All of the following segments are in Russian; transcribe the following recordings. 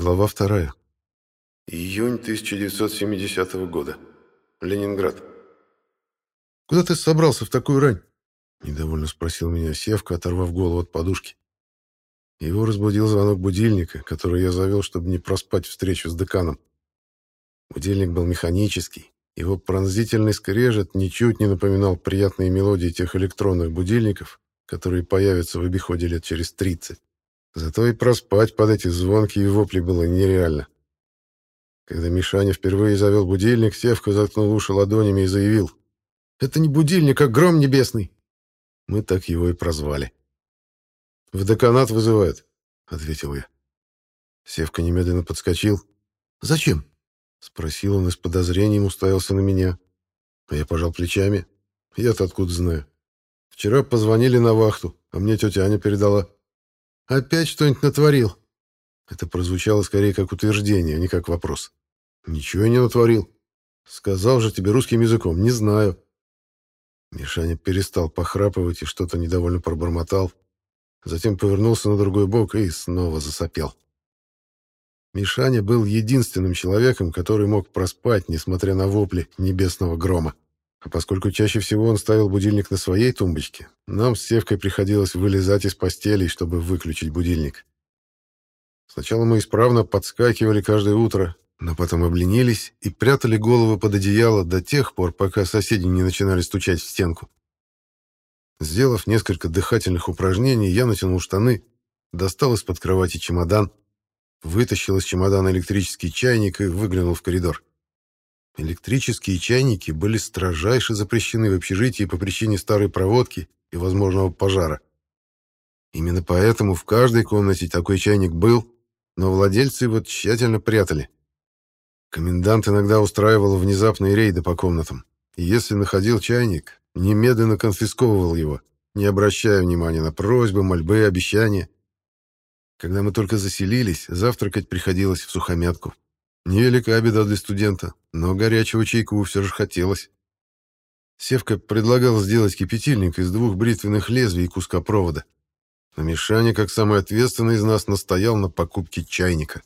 Глава вторая. Июнь 1970 года. Ленинград. «Куда ты собрался в такую рань?» — недовольно спросил меня Севка, оторвав голову от подушки. Его разбудил звонок будильника, который я завел, чтобы не проспать встречу с деканом. Будильник был механический. Его пронзительный скрежет ничуть не напоминал приятные мелодии тех электронных будильников, которые появятся в обиходе лет через 30. Зато и проспать под эти звонки и вопли было нереально. Когда Мишаня впервые завел будильник, Севка заткнул уши ладонями и заявил. «Это не будильник, а гром небесный!» Мы так его и прозвали. «В деканат вызывают», — ответил я. Севка немедленно подскочил. «Зачем?» — спросил он и с подозрением уставился на меня. А я пожал плечами. Я-то откуда знаю. Вчера позвонили на вахту, а мне тетя Аня передала. «Опять что-нибудь натворил?» Это прозвучало скорее как утверждение, а не как вопрос. «Ничего я не натворил. Сказал же тебе русским языком, не знаю». Мишаня перестал похрапывать и что-то недовольно пробормотал. Затем повернулся на другой бок и снова засопел. Мишаня был единственным человеком, который мог проспать, несмотря на вопли небесного грома. А поскольку чаще всего он ставил будильник на своей тумбочке, нам с Севкой приходилось вылезать из постелей, чтобы выключить будильник. Сначала мы исправно подскакивали каждое утро, но потом обленились и прятали головы под одеяло до тех пор, пока соседи не начинали стучать в стенку. Сделав несколько дыхательных упражнений, я натянул штаны, достал из-под кровати чемодан, вытащил из чемодана электрический чайник и выглянул в коридор. Электрические чайники были строжайше запрещены в общежитии по причине старой проводки и возможного пожара. Именно поэтому в каждой комнате такой чайник был, но владельцы его тщательно прятали. Комендант иногда устраивал внезапные рейды по комнатам, и если находил чайник, немедленно конфисковывал его, не обращая внимания на просьбы, мольбы, обещания. Когда мы только заселились, завтракать приходилось в сухомятку. Невелика беда для студента, но горячего чайку все же хотелось. Севка предлагал сделать кипятильник из двух бритвенных лезвий и куска провода. Но Мишаня, как самый ответственный из нас, настоял на покупке чайника.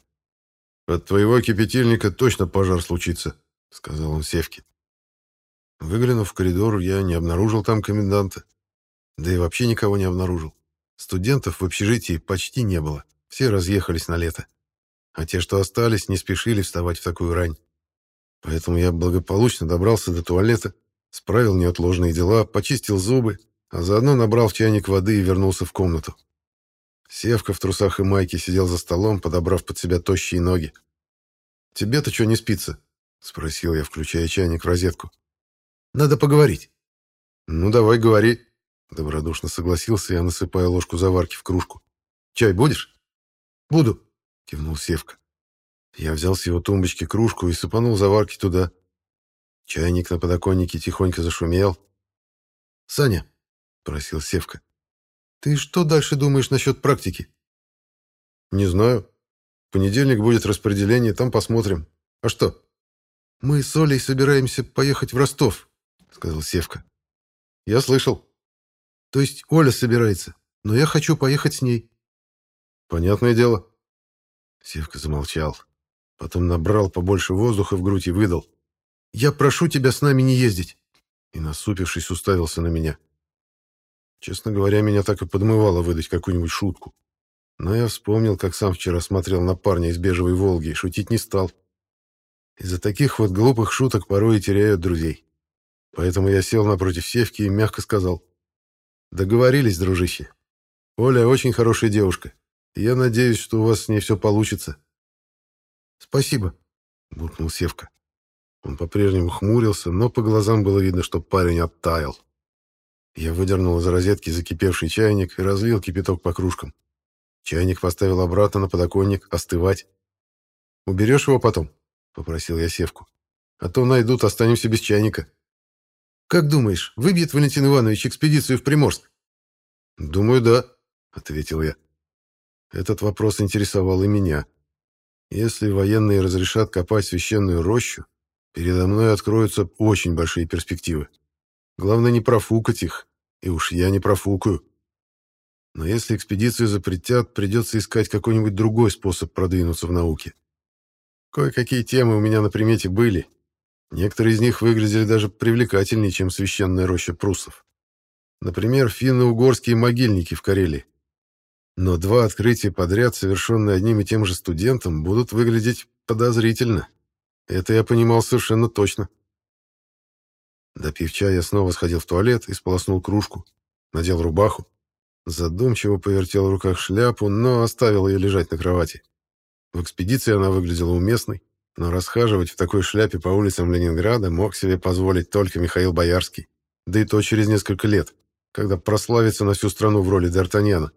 «От твоего кипятильника точно пожар случится», — сказал он Севке. Выглянув в коридор, я не обнаружил там коменданта. Да и вообще никого не обнаружил. Студентов в общежитии почти не было. Все разъехались на лето а те, что остались, не спешили вставать в такую рань. Поэтому я благополучно добрался до туалета, справил неотложные дела, почистил зубы, а заодно набрал в чайник воды и вернулся в комнату. Севка в трусах и майке сидел за столом, подобрав под себя тощие ноги. «Тебе-то что не спится?» — спросил я, включая чайник в розетку. «Надо поговорить». «Ну, давай говори», — добродушно согласился я, насыпая ложку заварки в кружку. «Чай будешь?» «Буду», — кивнул Севка. Я взял с его тумбочки кружку и сыпанул заварки туда. Чайник на подоконнике тихонько зашумел. «Саня», — просил Севка, — «ты что дальше думаешь насчет практики?» «Не знаю. В понедельник будет распределение, там посмотрим. А что?» «Мы с Олей собираемся поехать в Ростов», — сказал Севка. «Я слышал». «То есть Оля собирается, но я хочу поехать с ней». «Понятное дело», Севка замолчал. Потом набрал побольше воздуха в грудь и выдал. «Я прошу тебя с нами не ездить!» И, насупившись, уставился на меня. Честно говоря, меня так и подмывало выдать какую-нибудь шутку. Но я вспомнил, как сам вчера смотрел на парня из бежевой «Волги» и шутить не стал. Из-за таких вот глупых шуток порой и теряют друзей. Поэтому я сел напротив Севки и мягко сказал. «Договорились, дружище. Оля очень хорошая девушка. Я надеюсь, что у вас с ней все получится. Спасибо, буркнул Севка. Он по-прежнему хмурился, но по глазам было видно, что парень оттаял. Я выдернул из розетки закипевший чайник и разлил кипяток по кружкам. Чайник поставил обратно на подоконник остывать. «Уберешь его потом?» — попросил я Севку. «А то найдут, останемся без чайника». «Как думаешь, выбьет Валентин Иванович экспедицию в Приморск?» «Думаю, да», — ответил я. Этот вопрос интересовал и меня. Если военные разрешат копать священную рощу, передо мной откроются очень большие перспективы. Главное не профукать их, и уж я не профукаю. Но если экспедицию запретят, придется искать какой-нибудь другой способ продвинуться в науке. Кое-какие темы у меня на примете были. Некоторые из них выглядели даже привлекательнее, чем священная роща пруссов. Например, финно-угорские могильники в Карелии. Но два открытия подряд, совершенные одним и тем же студентом, будут выглядеть подозрительно. Это я понимал совершенно точно. Допив чая, я снова сходил в туалет и сполоснул кружку, надел рубаху, задумчиво повертел в руках шляпу, но оставил ее лежать на кровати. В экспедиции она выглядела уместной, но расхаживать в такой шляпе по улицам Ленинграда мог себе позволить только Михаил Боярский, да и то через несколько лет, когда прославится на всю страну в роли Д'Артаньяна.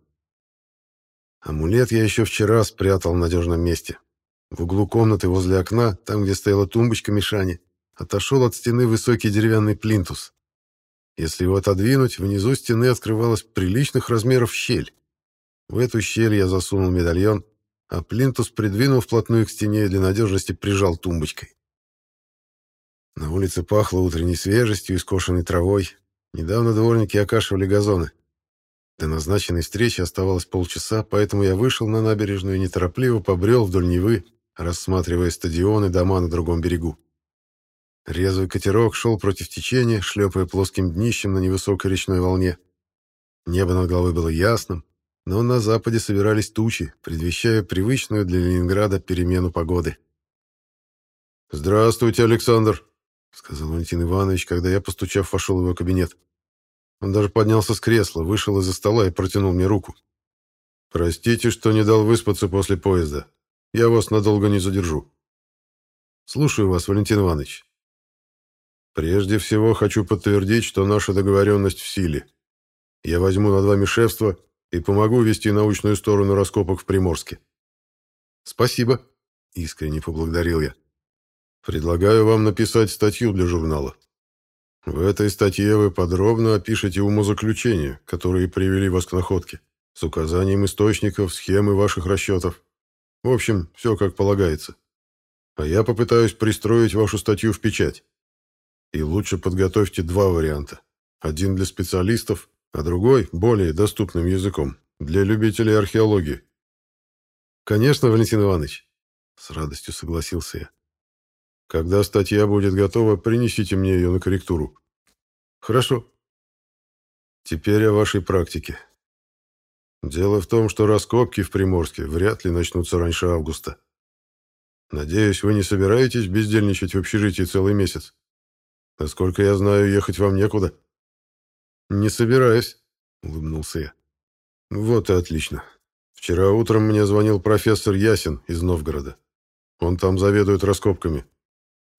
Амулет я еще вчера спрятал в надежном месте. В углу комнаты возле окна, там, где стояла тумбочка Мишани, отошел от стены высокий деревянный плинтус. Если его отодвинуть, внизу стены открывалась приличных размеров щель. В эту щель я засунул медальон, а плинтус придвинул вплотную к стене и для надежности прижал тумбочкой. На улице пахло утренней свежестью и скошенной травой. Недавно дворники окашивали газоны. До назначенной встречи оставалось полчаса, поэтому я вышел на набережную и неторопливо побрел вдоль Невы, рассматривая стадионы, дома на другом берегу. Резвый катерок шел против течения, шлепая плоским днищем на невысокой речной волне. Небо над головой было ясным, но на западе собирались тучи, предвещая привычную для Ленинграда перемену погоды. «Здравствуйте, Александр», — сказал Валентин Иванович, когда я, постучав, вошел в его кабинет. Он даже поднялся с кресла, вышел из-за стола и протянул мне руку. «Простите, что не дал выспаться после поезда. Я вас надолго не задержу». «Слушаю вас, Валентин Иванович». «Прежде всего хочу подтвердить, что наша договоренность в силе. Я возьму над вами шефство и помогу вести научную сторону раскопок в Приморске». «Спасибо», — искренне поблагодарил я. «Предлагаю вам написать статью для журнала. В этой статье вы подробно опишете умозаключения, которые привели вас к находке, с указанием источников, схемы ваших расчетов. В общем, все как полагается. А я попытаюсь пристроить вашу статью в печать. И лучше подготовьте два варианта. Один для специалистов, а другой, более доступным языком, для любителей археологии. Конечно, Валентин Иванович, с радостью согласился я. Когда статья будет готова, принесите мне ее на корректуру. Хорошо. Теперь о вашей практике. Дело в том, что раскопки в Приморске вряд ли начнутся раньше августа. Надеюсь, вы не собираетесь бездельничать в общежитии целый месяц? Насколько я знаю, ехать вам некуда. Не собираюсь, улыбнулся я. Вот и отлично. Вчера утром мне звонил профессор Ясин из Новгорода. Он там заведует раскопками.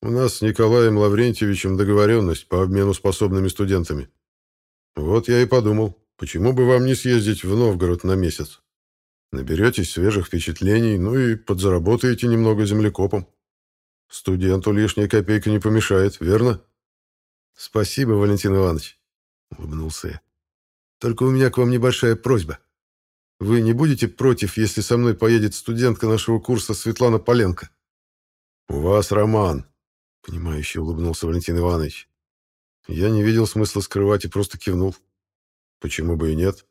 У нас с Николаем Лаврентьевичем договоренность по обмену способными студентами. Вот я и подумал, почему бы вам не съездить в Новгород на месяц? Наберетесь свежих впечатлений, ну и подзаработаете немного землекопом. Студенту лишняя копейка не помешает, верно? Спасибо, Валентин Иванович, улыбнулся я. Только у меня к вам небольшая просьба. Вы не будете против, если со мной поедет студентка нашего курса Светлана Поленко? У вас роман, Понимающе улыбнулся Валентин Иванович. Я не видел смысла скрывать и просто кивнул. Почему бы и нет?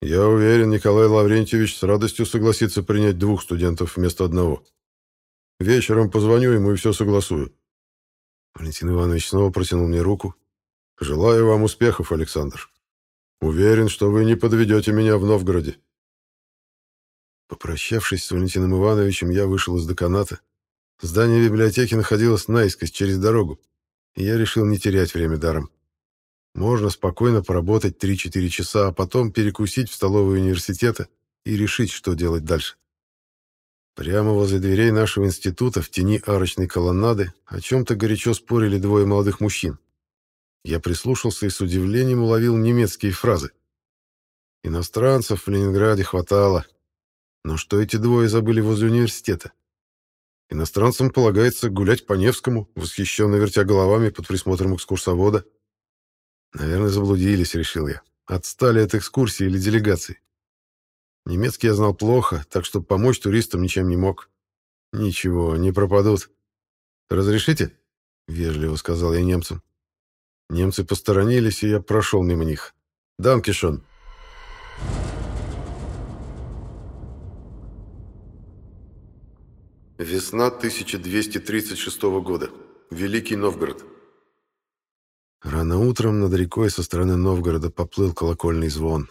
Я уверен, Николай Лаврентьевич с радостью согласится принять двух студентов вместо одного. Вечером позвоню ему и все согласую. Валентин Иванович снова протянул мне руку. Желаю вам успехов, Александр. Уверен, что вы не подведете меня в Новгороде. Попрощавшись с Валентином Ивановичем, я вышел из деканата Здание библиотеки находилось наискось через дорогу, и я решил не терять время даром. Можно спокойно поработать 3-4 часа, а потом перекусить в столовой университета и решить, что делать дальше. Прямо возле дверей нашего института, в тени арочной колоннады, о чем-то горячо спорили двое молодых мужчин. Я прислушался и с удивлением уловил немецкие фразы. Иностранцев в Ленинграде хватало. Но что эти двое забыли возле университета? Иностранцам полагается гулять по Невскому, восхищенно вертя головами под присмотром экскурсовода. Наверное, заблудились, решил я. Отстали от экскурсии или делегации. Немецкий я знал плохо, так что помочь туристам ничем не мог. Ничего, не пропадут. «Разрешите?» — вежливо сказал я немцам. Немцы посторонились, и я прошел мимо них. «Данкишон!» Весна 1236 года. Великий Новгород. Рано утром над рекой со стороны Новгорода поплыл колокольный звон.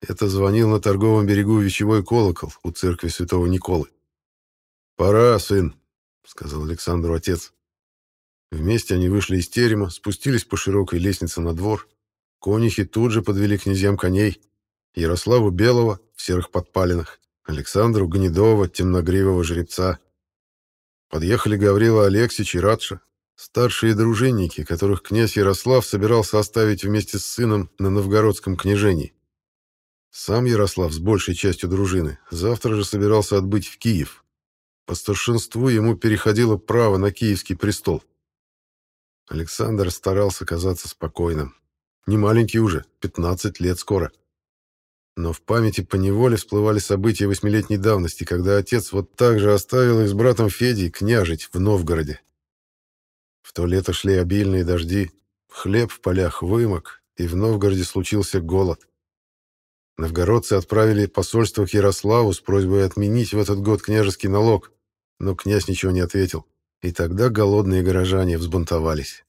Это звонил на торговом берегу вещевой колокол у церкви святого Николы. «Пора, сын», — сказал Александру отец. Вместе они вышли из терема, спустились по широкой лестнице на двор. Конюхи тут же подвели князьям коней. Ярославу Белого в серых подпалинах, Александру Гнедова, темногривого жеребца. Подъехали Гаврила Алексич и Радша, старшие дружинники, которых князь Ярослав собирался оставить вместе с сыном на новгородском княжении. Сам Ярослав с большей частью дружины завтра же собирался отбыть в Киев. По старшинству ему переходило право на киевский престол. Александр старался казаться спокойным. Не маленький уже, 15 лет скоро. Но в памяти поневоле всплывали события восьмилетней давности, когда отец вот так же оставил их с братом Федей княжить в Новгороде. В то лето шли обильные дожди, хлеб в полях вымок, и в Новгороде случился голод. Новгородцы отправили посольство к Ярославу с просьбой отменить в этот год княжеский налог, но князь ничего не ответил. И тогда голодные горожане взбунтовались.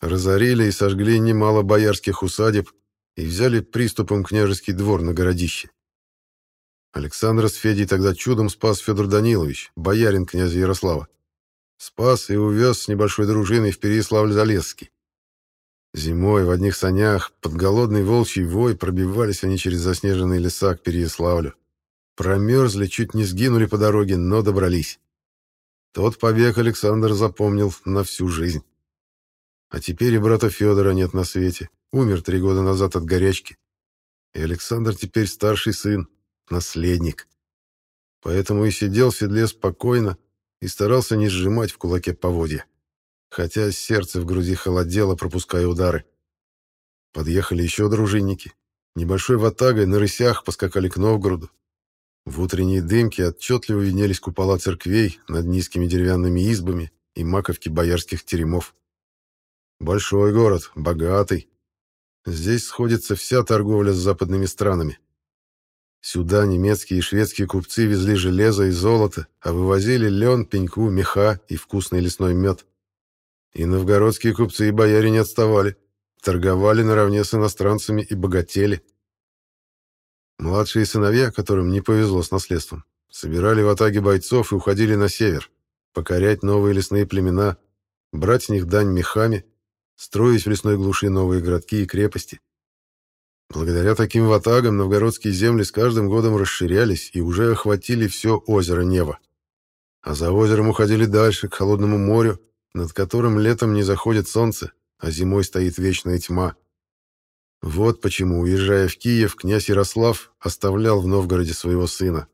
Разорили и сожгли немало боярских усадеб и взяли приступом княжеский двор на городище. Александра с Федей тогда чудом спас Федор Данилович, боярин князя Ярослава. Спас и увез с небольшой дружиной в Переяславль-Залесский. Зимой в одних санях под голодный волчий вой пробивались они через заснеженные леса к Переяславлю. Промерзли, чуть не сгинули по дороге, но добрались. Тот побег Александр запомнил на всю жизнь. А теперь и брата Федора нет на свете. Умер три года назад от горячки. И Александр теперь старший сын, наследник. Поэтому и сидел в седле спокойно и старался не сжимать в кулаке поводья. Хотя сердце в груди холодело, пропуская удары. Подъехали еще дружинники. Небольшой ватагой на рысях поскакали к Новгороду. В утренней дымке отчетливо виднелись купола церквей над низкими деревянными избами и маковки боярских теремов. Большой город, богатый. Здесь сходится вся торговля с западными странами. Сюда немецкие и шведские купцы везли железо и золото, а вывозили лен, пеньку, меха и вкусный лесной мед. И новгородские купцы и бояре не отставали, торговали наравне с иностранцами и богатели. Младшие сыновья, которым не повезло с наследством, собирали в атаге бойцов и уходили на север, покорять новые лесные племена, брать с них дань мехами, строить в лесной глуши новые городки и крепости. Благодаря таким ватагам новгородские земли с каждым годом расширялись и уже охватили все озеро Нева. А за озером уходили дальше, к холодному морю, над которым летом не заходит солнце, а зимой стоит вечная тьма. Вот почему, уезжая в Киев, князь Ярослав оставлял в Новгороде своего сына,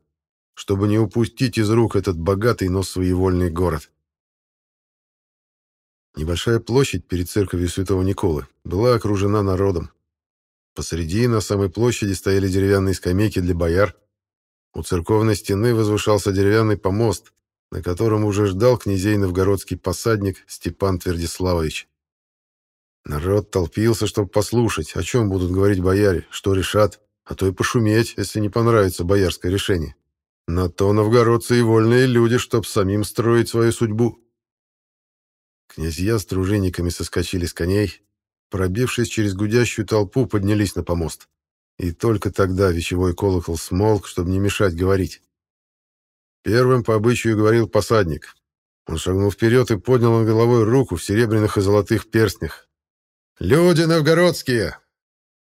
чтобы не упустить из рук этот богатый, но своевольный город. Небольшая площадь перед церковью Святого Николы была окружена народом. Посреди на самой площади стояли деревянные скамейки для бояр. У церковной стены возвышался деревянный помост, на котором уже ждал князей новгородский посадник Степан Твердиславович. Народ толпился, чтобы послушать, о чем будут говорить бояре, что решат, а то и пошуметь, если не понравится боярское решение. На то новгородцы и вольные люди, чтоб самим строить свою судьбу. Князья с дружинниками соскочили с коней, пробившись через гудящую толпу, поднялись на помост. И только тогда вещевой колокол смолк, чтобы не мешать говорить. Первым по обычаю говорил посадник. Он шагнул вперед и поднял над головой руку в серебряных и золотых перстнях, Люди новгородские,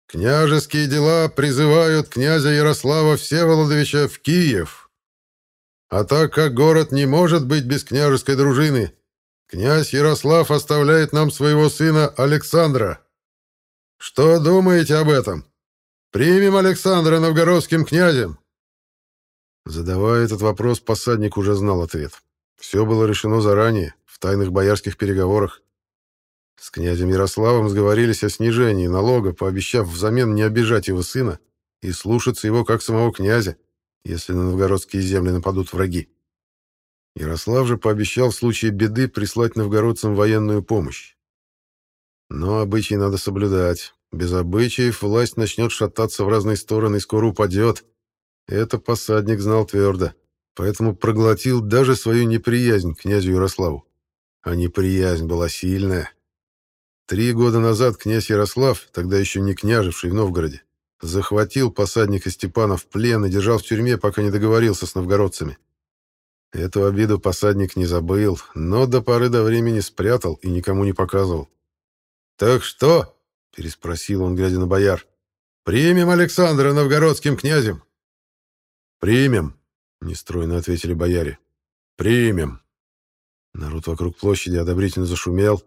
княжеские дела призывают князя Ярослава Всеволодовича в Киев. А так как город не может быть без княжеской дружины, князь Ярослав оставляет нам своего сына Александра. Что думаете об этом? Примем Александра новгородским князем. Задавая этот вопрос, посадник уже знал ответ. Все было решено заранее, в тайных боярских переговорах. С князем Ярославом сговорились о снижении налога, пообещав взамен не обижать его сына и слушаться его как самого князя, если на новгородские земли нападут враги. Ярослав же пообещал в случае беды прислать новгородцам военную помощь. Но обычаи надо соблюдать. Без обычаев власть начнет шататься в разные стороны и скоро упадет. Это посадник знал твердо, поэтому проглотил даже свою неприязнь к князю Ярославу. А неприязнь была сильная. Три года назад князь Ярослав, тогда еще не княживший в Новгороде, захватил посадника Степана в плен и держал в тюрьме, пока не договорился с новгородцами. Эту обиду посадник не забыл, но до поры до времени спрятал и никому не показывал. «Так что?» — переспросил он, глядя на бояр. «Примем Александра новгородским князем?» «Примем», — нестройно ответили бояре. «Примем». Народ вокруг площади одобрительно зашумел.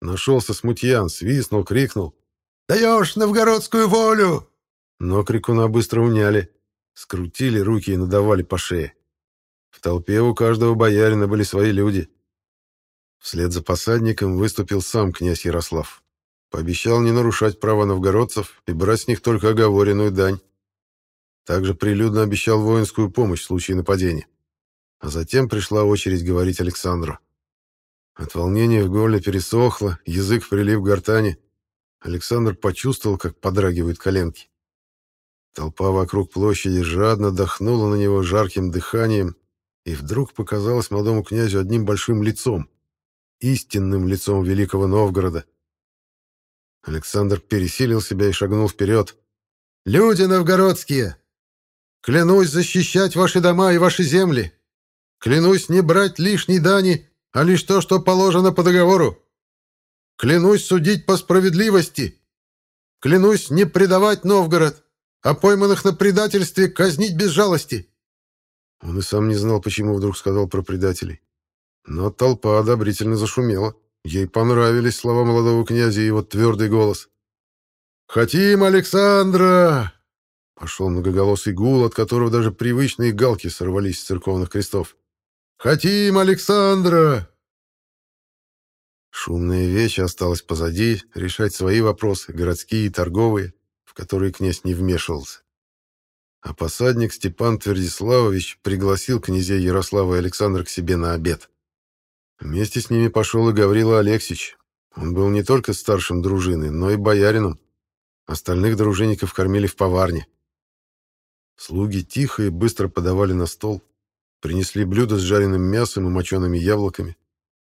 Нашелся смутьян, свистнул, крикнул. «Даешь новгородскую волю!» Но крикуна быстро уняли. Скрутили руки и надавали по шее. В толпе у каждого боярина были свои люди. Вслед за посадником выступил сам князь Ярослав. Пообещал не нарушать права новгородцев и брать с них только оговоренную дань. Также прилюдно обещал воинскую помощь в случае нападения. А затем пришла очередь говорить Александру. От волнения в горле пересохло, язык прилив к гортани. Александр почувствовал, как подрагивают коленки. Толпа вокруг площади жадно дохнула на него жарким дыханием, и вдруг показалось молодому князю одним большим лицом, истинным лицом великого Новгорода. Александр пересилил себя и шагнул вперед. «Люди новгородские! Клянусь защищать ваши дома и ваши земли! Клянусь не брать лишней дани, а лишь то, что положено по договору! Клянусь судить по справедливости! Клянусь не предавать Новгород, а пойманных на предательстве казнить без жалости!» Он и сам не знал, почему вдруг сказал про предателей. Но толпа одобрительно зашумела. Ей понравились слова молодого князя и его твердый голос. «Хотим Александра!» Пошел многоголосый гул, от которого даже привычные галки сорвались с церковных крестов. «Хотим Александра!» Шумная вещь осталась позади, решать свои вопросы, городские и торговые, в которые князь не вмешивался а посадник Степан Твердиславович пригласил князей Ярослава и Александра к себе на обед. Вместе с ними пошел и Гаврила Алексич. Он был не только старшим дружины, но и боярином. Остальных дружинников кормили в поварне. Слуги тихо и быстро подавали на стол, принесли блюдо с жареным мясом и мочеными яблоками,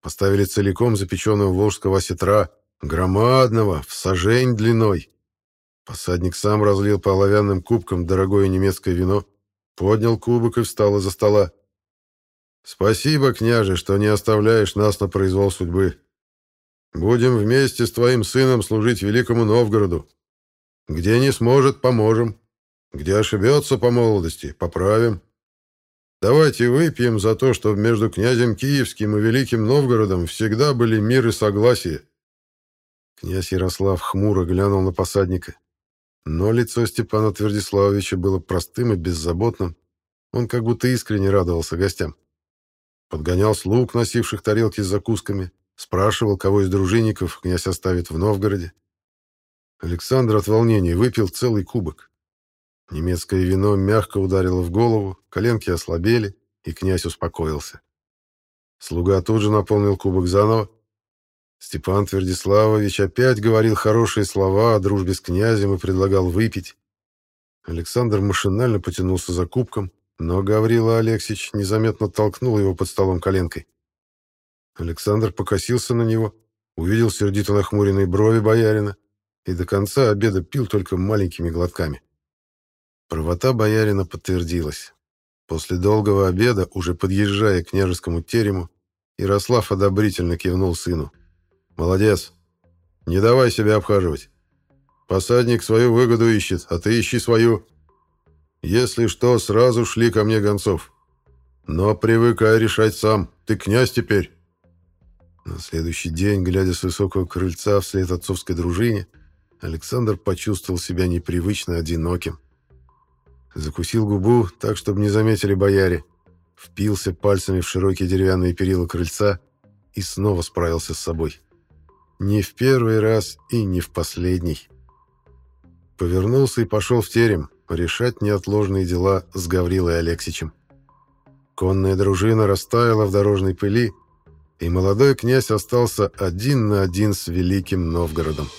поставили целиком запеченного волжского осетра, громадного, в сажень длиной, Посадник сам разлил по оловянным кубкам дорогое немецкое вино, поднял кубок и встал из-за стола. «Спасибо, княже, что не оставляешь нас на произвол судьбы. Будем вместе с твоим сыном служить великому Новгороду. Где не сможет, поможем. Где ошибется по молодости, поправим. Давайте выпьем за то, чтобы между князем Киевским и великим Новгородом всегда были мир и согласие». Князь Ярослав хмуро глянул на посадника. Но лицо Степана Твердиславовича было простым и беззаботным. Он как будто искренне радовался гостям. Подгонял слуг, носивших тарелки с закусками, спрашивал, кого из дружинников князь оставит в Новгороде. Александр от волнения выпил целый кубок. Немецкое вино мягко ударило в голову, коленки ослабели, и князь успокоился. Слуга тут же наполнил кубок заново, Степан Твердиславович опять говорил хорошие слова о дружбе с князем и предлагал выпить. Александр машинально потянулся за кубком, но Гаврила Алексич незаметно толкнул его под столом коленкой. Александр покосился на него, увидел сердито нахмуренные брови боярина и до конца обеда пил только маленькими глотками. Правота боярина подтвердилась. После долгого обеда, уже подъезжая к княжескому терему, Ярослав одобрительно кивнул сыну. Молодец. Не давай себя обхаживать. Посадник свою выгоду ищет, а ты ищи свою. Если что, сразу шли ко мне гонцов. Но привыкай решать сам. Ты князь теперь. На следующий день, глядя с высокого крыльца вслед отцовской дружине, Александр почувствовал себя непривычно одиноким. Закусил губу так, чтобы не заметили бояре, впился пальцами в широкие деревянные перила крыльца и снова справился с собой. Не в первый раз и не в последний. Повернулся и пошел в терем решать неотложные дела с Гаврилой Алексичем. Конная дружина растаяла в дорожной пыли, и молодой князь остался один на один с великим Новгородом.